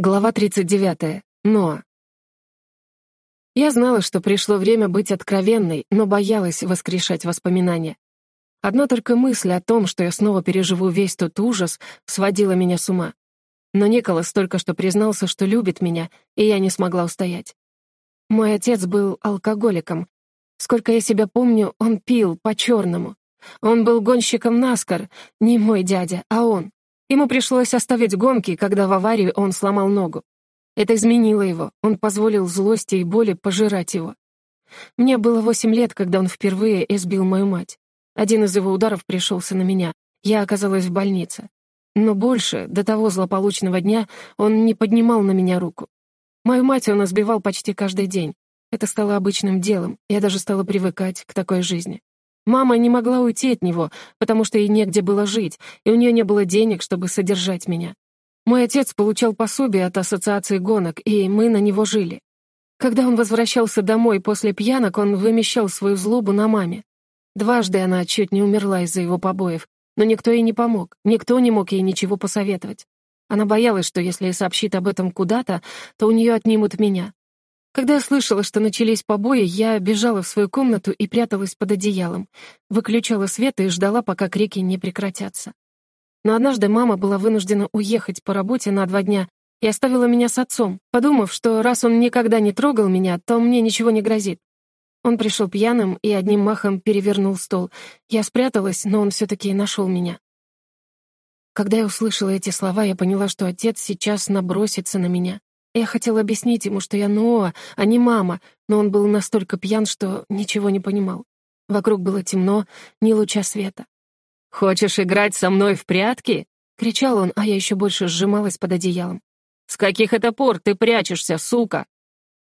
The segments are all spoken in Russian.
Глава 39. Ноа. Я знала, что пришло время быть откровенной, но боялась воскрешать воспоминания. Одна только мысль о том, что я снова переживу весь тот ужас, сводила меня с ума. Но Николас только что признался, что любит меня, и я не смогла устоять. Мой отец был алкоголиком. Сколько я себя помню, он пил по-черному. Он был гонщиком Наскар, не мой дядя, а он. Ему пришлось оставить гонки, когда в аварии он сломал ногу. Это изменило его, он позволил злости и боли пожирать его. Мне было восемь лет, когда он впервые избил мою мать. Один из его ударов пришелся на меня. Я оказалась в больнице. Но больше, до того злополучного дня, он не поднимал на меня руку. Мою мать он избивал почти каждый день. Это стало обычным делом, я даже стала привыкать к такой жизни. Мама не могла уйти от него, потому что ей негде было жить, и у нее не было денег, чтобы содержать меня. Мой отец получал пособие от ассоциации гонок, и мы на него жили. Когда он возвращался домой после пьянок, он вымещал свою злобу на маме. Дважды она чуть не умерла из-за его побоев, но никто ей не помог, никто не мог ей ничего посоветовать. Она боялась, что если сообщит об этом куда-то, то у нее отнимут меня. Когда я слышала, что начались побои, я бежала в свою комнату и пряталась под одеялом, выключала свет и ждала, пока крики не прекратятся. Но однажды мама была вынуждена уехать по работе на два дня и оставила меня с отцом, подумав, что раз он никогда не трогал меня, то мне ничего не грозит. Он пришел пьяным и одним махом перевернул стол. Я спряталась, но он все-таки нашел меня. Когда я услышала эти слова, я поняла, что отец сейчас набросится на меня. Я хотела объяснить ему, что я Ноа, а не мама, но он был настолько пьян, что ничего не понимал. Вокруг было темно, ни луча света. «Хочешь играть со мной в прятки?» — кричал он, а я еще больше сжималась под одеялом. «С каких это пор ты прячешься, сука?»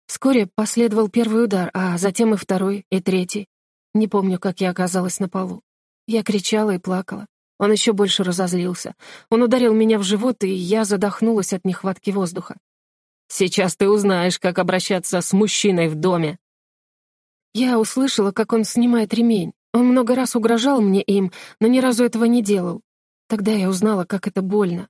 Вскоре последовал первый удар, а затем и второй, и третий. Не помню, как я оказалась на полу. Я кричала и плакала. Он еще больше разозлился. Он ударил меня в живот, и я задохнулась от нехватки воздуха. Сейчас ты узнаешь, как обращаться с мужчиной в доме». Я услышала, как он снимает ремень. Он много раз угрожал мне им, но ни разу этого не делал. Тогда я узнала, как это больно.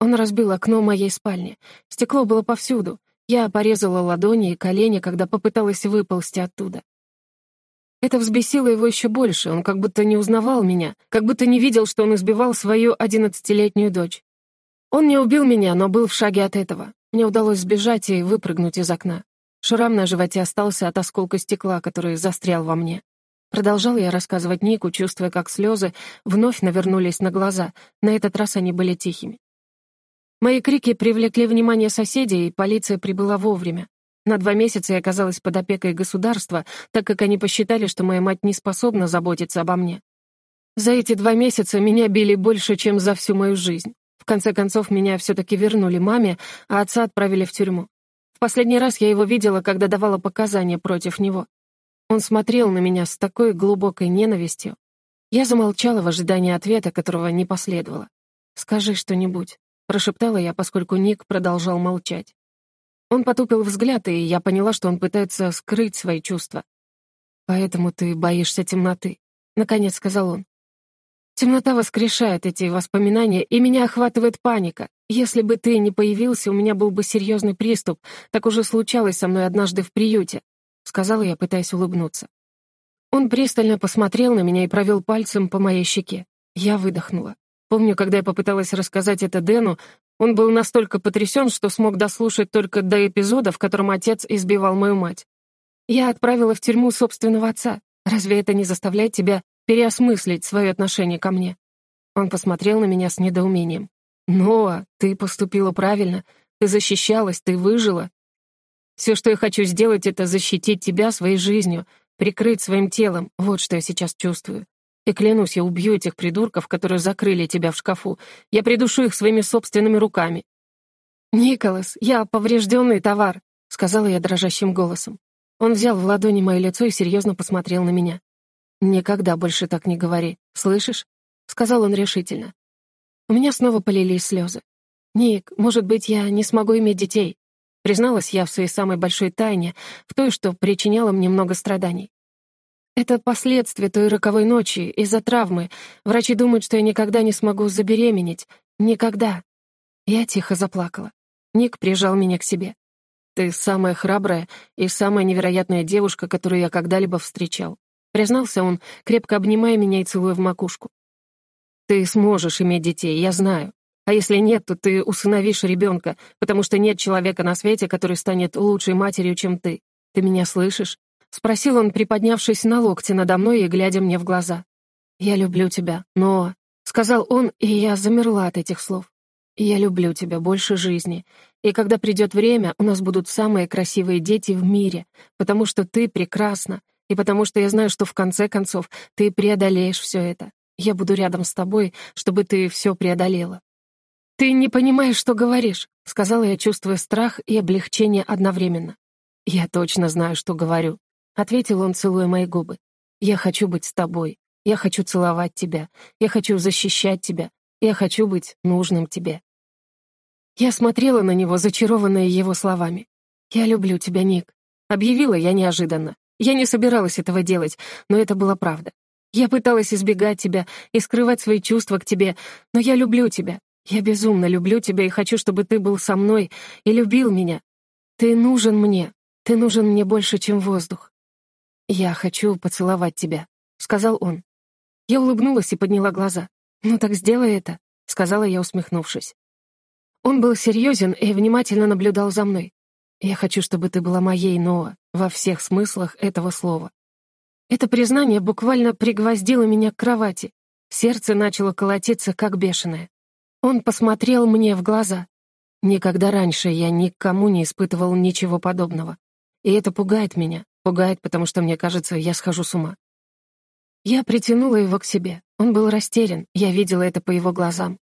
Он разбил окно моей спальни. Стекло было повсюду. Я порезала ладони и колени, когда попыталась выползти оттуда. Это взбесило его еще больше, он как будто не узнавал меня, как будто не видел, что он избивал свою одиннадцатилетнюю дочь. Он не убил меня, но был в шаге от этого. Мне удалось сбежать и выпрыгнуть из окна. Шрам на животе остался от осколка стекла, который застрял во мне. Продолжал я рассказывать Нику, чувствуя, как слезы вновь навернулись на глаза. На этот раз они были тихими. Мои крики привлекли внимание соседей, и полиция прибыла вовремя. На два месяца я оказалась под опекой государства, так как они посчитали, что моя мать не способна заботиться обо мне. За эти два месяца меня били больше, чем за всю мою жизнь. В конце концов, меня все-таки вернули маме, а отца отправили в тюрьму. В последний раз я его видела, когда давала показания против него. Он смотрел на меня с такой глубокой ненавистью. Я замолчала в ожидании ответа, которого не последовало. «Скажи что-нибудь», — прошептала я, поскольку Ник продолжал молчать. Он потупил взгляд, и я поняла, что он пытается скрыть свои чувства. «Поэтому ты боишься темноты», — наконец сказал он. Темнота воскрешает эти воспоминания, и меня охватывает паника. Если бы ты не появился, у меня был бы серьезный приступ. Так уже случалось со мной однажды в приюте», — сказала я, пытаясь улыбнуться. Он пристально посмотрел на меня и провел пальцем по моей щеке. Я выдохнула. Помню, когда я попыталась рассказать это Дэну, он был настолько потрясен, что смог дослушать только до эпизода, в котором отец избивал мою мать. Я отправила в тюрьму собственного отца. Разве это не заставляет тебя переосмыслить свое отношение ко мне. Он посмотрел на меня с недоумением. «Ноа, ты поступила правильно. Ты защищалась, ты выжила. Все, что я хочу сделать, это защитить тебя своей жизнью, прикрыть своим телом. Вот что я сейчас чувствую. И клянусь, я убью этих придурков, которые закрыли тебя в шкафу. Я придушу их своими собственными руками». «Николас, я поврежденный товар», — сказала я дрожащим голосом. Он взял в ладони мое лицо и серьезно посмотрел на меня. «Никогда больше так не говори, слышишь?» — сказал он решительно. У меня снова полились слезы. «Ник, может быть, я не смогу иметь детей?» Призналась я в своей самой большой тайне, в той, что причиняло мне много страданий. Это последствия той роковой ночи, из-за травмы. Врачи думают, что я никогда не смогу забеременеть. Никогда. Я тихо заплакала. Ник прижал меня к себе. «Ты самая храбрая и самая невероятная девушка, которую я когда-либо встречал», признался он, крепко обнимая меня и целуя в макушку. «Ты сможешь иметь детей, я знаю. А если нет, то ты усыновишь ребенка, потому что нет человека на свете, который станет лучшей матерью, чем ты. Ты меня слышишь?» — спросил он, приподнявшись на локте надо мной и глядя мне в глаза. «Я люблю тебя, но...» — сказал он, и я замерла от этих слов. «Я люблю тебя больше жизни, и когда придет время, у нас будут самые красивые дети в мире, потому что ты прекрасна, и потому что я знаю, что в конце концов ты преодолеешь все это. Я буду рядом с тобой, чтобы ты все преодолела». «Ты не понимаешь, что говоришь», — сказала я, чувствуя страх и облегчение одновременно. «Я точно знаю, что говорю», — ответил он, целуя мои губы. «Я хочу быть с тобой. Я хочу целовать тебя. Я хочу защищать тебя. Я хочу быть нужным тебе». Я смотрела на него, зачарованная его словами. «Я люблю тебя, Ник», — объявила я неожиданно. Я не собиралась этого делать, но это была правда. Я пыталась избегать тебя и скрывать свои чувства к тебе, но я люблю тебя. Я безумно люблю тебя и хочу, чтобы ты был со мной и любил меня. Ты нужен мне. Ты нужен мне больше, чем воздух. Я хочу поцеловать тебя, сказал он. Я улыбнулась и подняла глаза. «Ну так сделай это», — сказала я, усмехнувшись. Он был серьезен и внимательно наблюдал за мной. «Я хочу, чтобы ты была моей, Ноа, во всех смыслах этого слова». Это признание буквально пригвоздило меня к кровати. Сердце начало колотиться, как бешеное. Он посмотрел мне в глаза. Никогда раньше я никому не испытывал ничего подобного. И это пугает меня. Пугает, потому что, мне кажется, я схожу с ума. Я притянула его к себе. Он был растерян, я видела это по его глазам.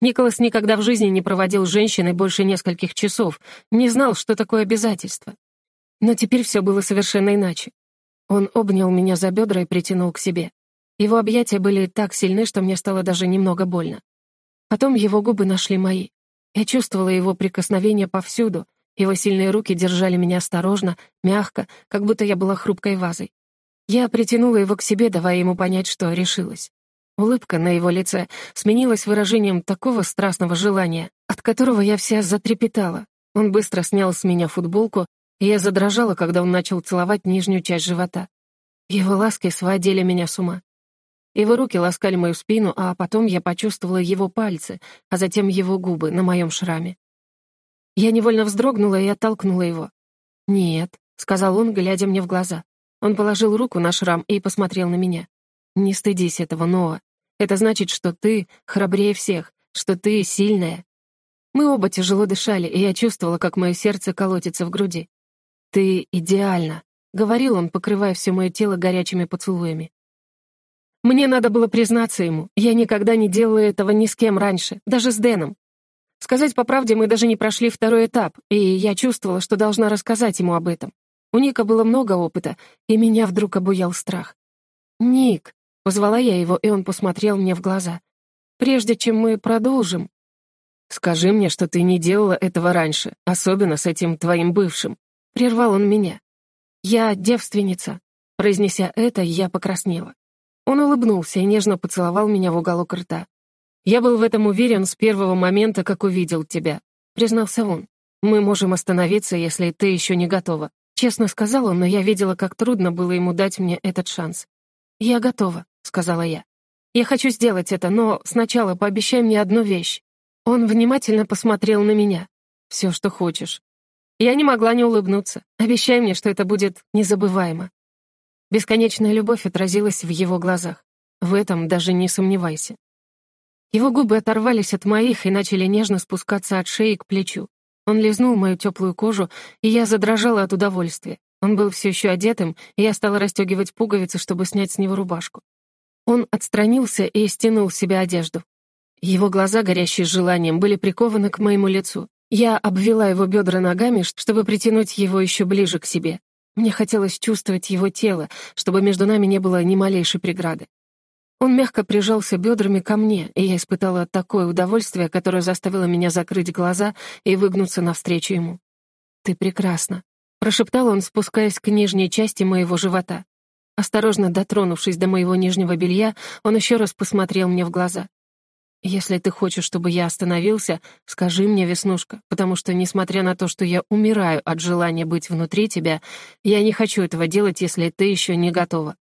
Николас никогда в жизни не проводил женщиной больше нескольких часов, не знал, что такое обязательство. Но теперь все было совершенно иначе. Он обнял меня за бедра и притянул к себе. Его объятия были так сильны, что мне стало даже немного больно. Потом его губы нашли мои. Я чувствовала его прикосновение повсюду, его сильные руки держали меня осторожно, мягко, как будто я была хрупкой вазой. Я притянула его к себе, давая ему понять, что решилась. Улыбка на его лице сменилась выражением такого страстного желания, от которого я вся затрепетала. Он быстро снял с меня футболку, я задрожала, когда он начал целовать нижнюю часть живота. Его ласки сводили меня с ума. Его руки ласкали мою спину, а потом я почувствовала его пальцы, а затем его губы на моем шраме. Я невольно вздрогнула и оттолкнула его. «Нет», — сказал он, глядя мне в глаза. Он положил руку на шрам и посмотрел на меня. «Не стыдись этого, Ноа. Это значит, что ты храбрее всех, что ты сильная». Мы оба тяжело дышали, и я чувствовала, как мое сердце колотится в груди. «Ты идеальна», — говорил он, покрывая все мое тело горячими поцелуями. Мне надо было признаться ему. Я никогда не делала этого ни с кем раньше, даже с Дэном. Сказать по правде, мы даже не прошли второй этап, и я чувствовала, что должна рассказать ему об этом. У Ника было много опыта, и меня вдруг обуял страх. «Ник», — позвала я его, и он посмотрел мне в глаза. «Прежде чем мы продолжим...» «Скажи мне, что ты не делала этого раньше, особенно с этим твоим бывшим». Прервал он меня. «Я девственница». Произнеся это, я покраснела. Он улыбнулся и нежно поцеловал меня в уголок рта. «Я был в этом уверен с первого момента, как увидел тебя», — признался он. «Мы можем остановиться, если ты еще не готова. Честно сказал он, но я видела, как трудно было ему дать мне этот шанс. «Я готова», — сказала я. «Я хочу сделать это, но сначала пообещай мне одну вещь». Он внимательно посмотрел на меня. «Все, что хочешь». Я не могла не улыбнуться. «Обещай мне, что это будет незабываемо». Бесконечная любовь отразилась в его глазах. В этом даже не сомневайся. Его губы оторвались от моих и начали нежно спускаться от шеи к плечу. Он лизнул мою теплую кожу, и я задрожала от удовольствия. Он был все еще одетым, и я стала расстегивать пуговицы, чтобы снять с него рубашку. Он отстранился и стянул с себя одежду. Его глаза, горящие желанием, были прикованы к моему лицу. Я обвела его бедра ногами, чтобы притянуть его еще ближе к себе. Мне хотелось чувствовать его тело, чтобы между нами не было ни малейшей преграды. Он мягко прижался бедрами ко мне, и я испытала такое удовольствие, которое заставило меня закрыть глаза и выгнуться навстречу ему. «Ты прекрасна», — прошептал он, спускаясь к нижней части моего живота. Осторожно дотронувшись до моего нижнего белья, он еще раз посмотрел мне в глаза. Если ты хочешь, чтобы я остановился, скажи мне, Веснушка, потому что, несмотря на то, что я умираю от желания быть внутри тебя, я не хочу этого делать, если ты еще не готова.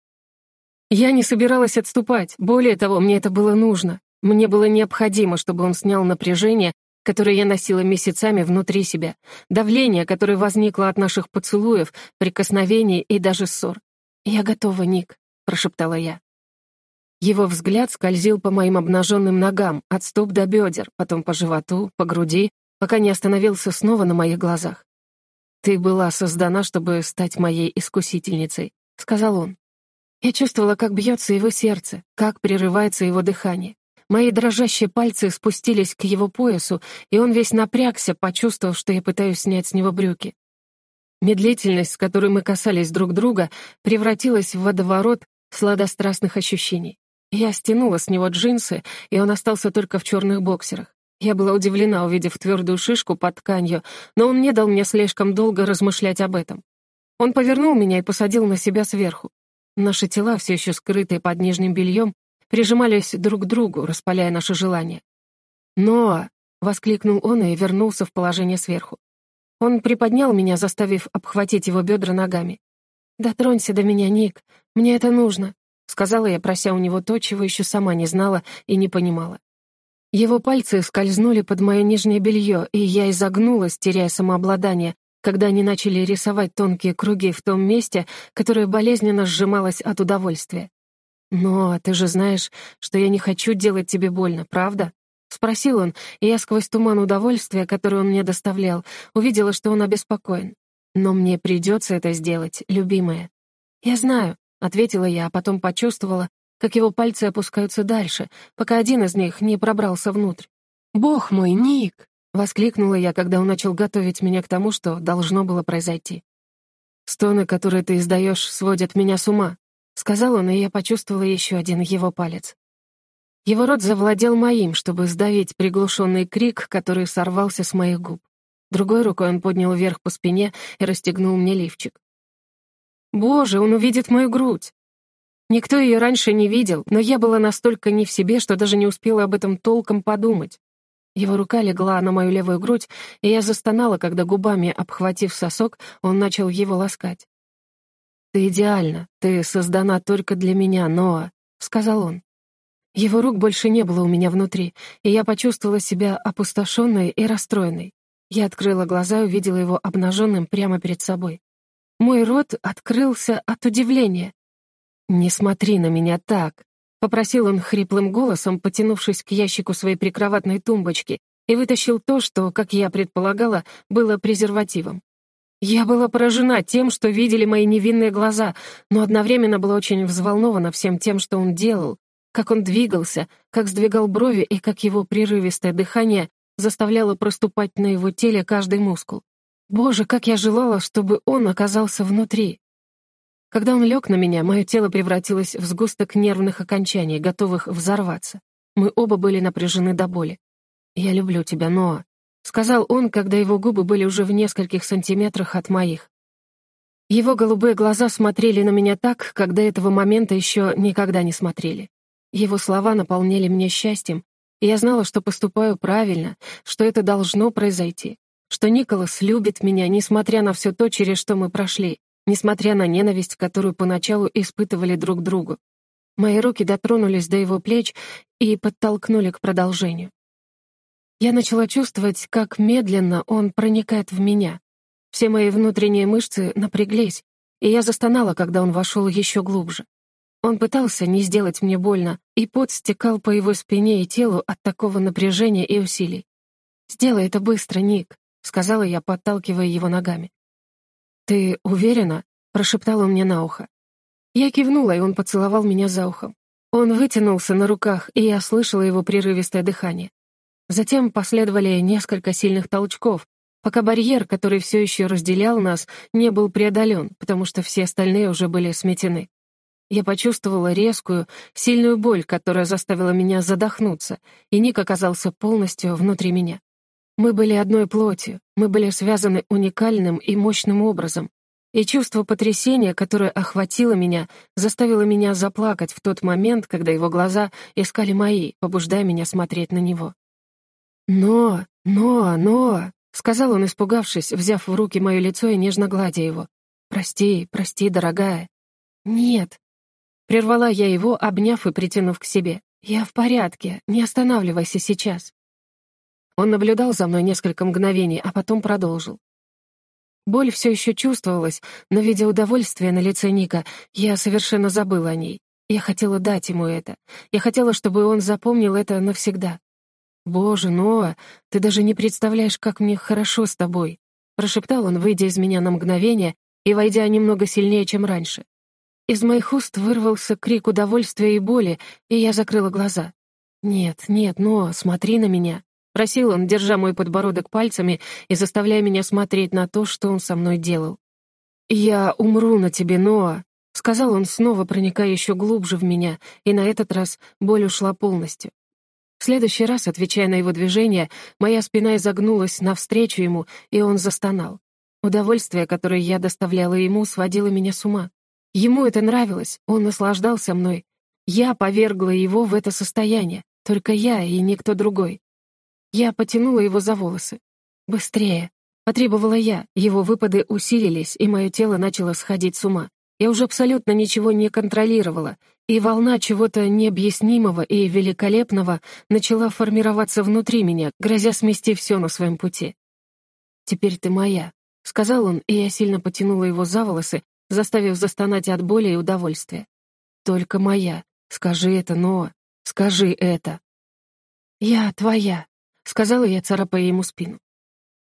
Я не собиралась отступать, более того, мне это было нужно. Мне было необходимо, чтобы он снял напряжение, которое я носила месяцами внутри себя, давление, которое возникло от наших поцелуев, прикосновений и даже ссор. «Я готова, Ник», — прошептала я. Его взгляд скользил по моим обнаженным ногам, от стоп до бедер, потом по животу, по груди, пока не остановился снова на моих глазах. «Ты была создана, чтобы стать моей искусительницей», — сказал он. Я чувствовала, как бьется его сердце, как прерывается его дыхание. Мои дрожащие пальцы спустились к его поясу, и он весь напрягся, почувствовав, что я пытаюсь снять с него брюки. Медлительность, с которой мы касались друг друга, превратилась в водоворот сладострастных ощущений. Я стянула с него джинсы, и он остался только в черных боксерах. Я была удивлена, увидев твердую шишку под тканью, но он не дал мне слишком долго размышлять об этом. Он повернул меня и посадил на себя сверху. Наши тела, все еще скрытые под нижним бельем, прижимались друг к другу, распаляя наши желания. «Ноа!» — воскликнул он и вернулся в положение сверху. Он приподнял меня, заставив обхватить его бедра ногами. «Дотронься до меня, Ник, мне это нужно», — сказала я, прося у него то, чего еще сама не знала и не понимала. Его пальцы скользнули под мое нижнее белье, и я изогнулась, теряя самообладание, когда они начали рисовать тонкие круги в том месте, которое болезненно сжималось от удовольствия. «Но ты же знаешь, что я не хочу делать тебе больно, правда?» — спросил он, и я сквозь туман удовольствия, который он мне доставлял, увидела, что он обеспокоен. «Но мне придется это сделать, любимая». «Я знаю», — ответила я, а потом почувствовала, как его пальцы опускаются дальше, пока один из них не пробрался внутрь. «Бог мой, Ник!» — воскликнула я, когда он начал готовить меня к тому, что должно было произойти. «Стоны, которые ты издаешь, сводят меня с ума», — сказал он, и я почувствовала еще один его палец. Его рот завладел моим, чтобы сдавить приглушенный крик, который сорвался с моих губ. Другой рукой он поднял вверх по спине и расстегнул мне лифчик. «Боже, он увидит мою грудь!» Никто ее раньше не видел, но я была настолько не в себе, что даже не успела об этом толком подумать. Его рука легла на мою левую грудь, и я застонала, когда губами, обхватив сосок, он начал его ласкать. «Ты идеальна, ты создана только для меня, Ноа», — сказал он. Его рук больше не было у меня внутри, и я почувствовала себя опустошенной и расстроенной. Я открыла глаза и увидела его обнаженным прямо перед собой. Мой рот открылся от удивления. «Не смотри на меня так», — попросил он хриплым голосом, потянувшись к ящику своей прикроватной тумбочки, и вытащил то, что, как я предполагала, было презервативом. Я была поражена тем, что видели мои невинные глаза, но одновременно была очень взволнована всем тем, что он делал, как он двигался, как сдвигал брови и как его прерывистое дыхание заставляло проступать на его теле каждый мускул. Боже, как я желала, чтобы он оказался внутри. Когда он лег на меня, мое тело превратилось в сгусток нервных окончаний, готовых взорваться. Мы оба были напряжены до боли. «Я люблю тебя, Ноа», — сказал он, когда его губы были уже в нескольких сантиметрах от моих. Его голубые глаза смотрели на меня так, как до этого момента еще никогда не смотрели. Его слова наполняли меня счастьем, и я знала, что поступаю правильно, что это должно произойти, что Николас любит меня, несмотря на все то, через что мы прошли, несмотря на ненависть, которую поначалу испытывали друг другу. Мои руки дотронулись до его плеч и подтолкнули к продолжению. Я начала чувствовать, как медленно он проникает в меня. Все мои внутренние мышцы напряглись, и я застонала, когда он вошел еще глубже. Он пытался не сделать мне больно, и пот стекал по его спине и телу от такого напряжения и усилий. «Сделай это быстро, Ник», — сказала я, подталкивая его ногами. «Ты уверена?» — прошептал он мне на ухо. Я кивнула, и он поцеловал меня за ухом. Он вытянулся на руках, и я слышала его прерывистое дыхание. Затем последовали несколько сильных толчков, пока барьер, который все еще разделял нас, не был преодолен, потому что все остальные уже были сметены. Я почувствовала резкую, сильную боль, которая заставила меня задохнуться, и Ник оказался полностью внутри меня. Мы были одной плотью, мы были связаны уникальным и мощным образом. И чувство потрясения, которое охватило меня, заставило меня заплакать в тот момент, когда его глаза искали мои, побуждая меня смотреть на него. «Но, но, но!» — сказал он, испугавшись, взяв в руки мое лицо и нежно гладя его. «Прости, прости, дорогая». «Нет». Прервала я его, обняв и притянув к себе. «Я в порядке, не останавливайся сейчас». Он наблюдал за мной несколько мгновений, а потом продолжил. Боль все еще чувствовалась, но, видя удовольствие на лице Ника, я совершенно забыла о ней. Я хотела дать ему это. Я хотела, чтобы он запомнил это навсегда. «Боже, Ноа, ты даже не представляешь, как мне хорошо с тобой», прошептал он, выйдя из меня на мгновение и войдя немного сильнее, чем раньше. Из моих уст вырвался крик удовольствия и боли, и я закрыла глаза. «Нет, нет, но смотри на меня», — просил он, держа мой подбородок пальцами и заставляя меня смотреть на то, что он со мной делал. «Я умру на тебе, Ноа», — сказал он, снова проникая еще глубже в меня, и на этот раз боль ушла полностью. В следующий раз, отвечая на его движение, моя спина изогнулась навстречу ему, и он застонал. Удовольствие, которое я доставляла ему, сводило меня с ума. Ему это нравилось, он наслаждался мной. Я повергла его в это состояние, только я и никто другой. Я потянула его за волосы. «Быстрее!» — потребовала я, его выпады усилились, и мое тело начало сходить с ума. Я уже абсолютно ничего не контролировала, и волна чего-то необъяснимого и великолепного начала формироваться внутри меня, грозя смести все на своем пути. «Теперь ты моя», — сказал он, и я сильно потянула его за волосы, заставив застонать от боли и удовольствия. «Только моя. Скажи это, Ноа. Скажи это». «Я твоя», — сказала я, царапая ему спину.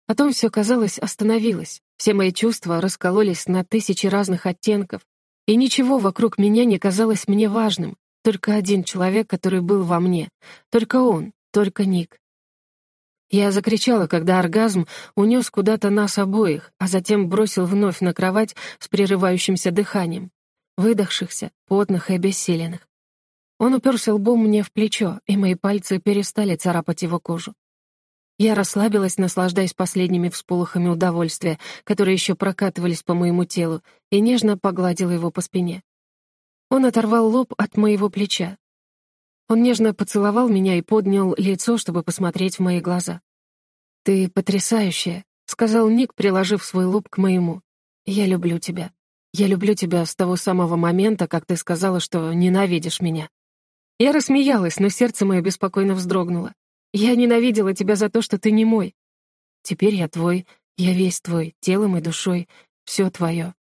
Потом все, казалось, остановилось. Все мои чувства раскололись на тысячи разных оттенков, и ничего вокруг меня не казалось мне важным. Только один человек, который был во мне. Только он, только Ник. Я закричала, когда оргазм унес куда-то нас обоих, а затем бросил вновь на кровать с прерывающимся дыханием. Выдохшихся, потных и обессиленных. Он уперся лбом мне в плечо, и мои пальцы перестали царапать его кожу. Я расслабилась, наслаждаясь последними всполохами удовольствия, которые еще прокатывались по моему телу, и нежно погладила его по спине. Он оторвал лоб от моего плеча, он нежно поцеловал меня и поднял лицо, чтобы посмотреть в мои глаза. «Ты потрясающая», — сказал Ник, приложив свой лоб к моему. «Я люблю тебя. Я люблю тебя с того самого момента, как ты сказала, что ненавидишь меня». Я рассмеялась, но сердце мое беспокойно вздрогнуло. «Я ненавидела тебя за то, что ты не мой. Теперь я твой, я весь твой, телом и душой, все твое.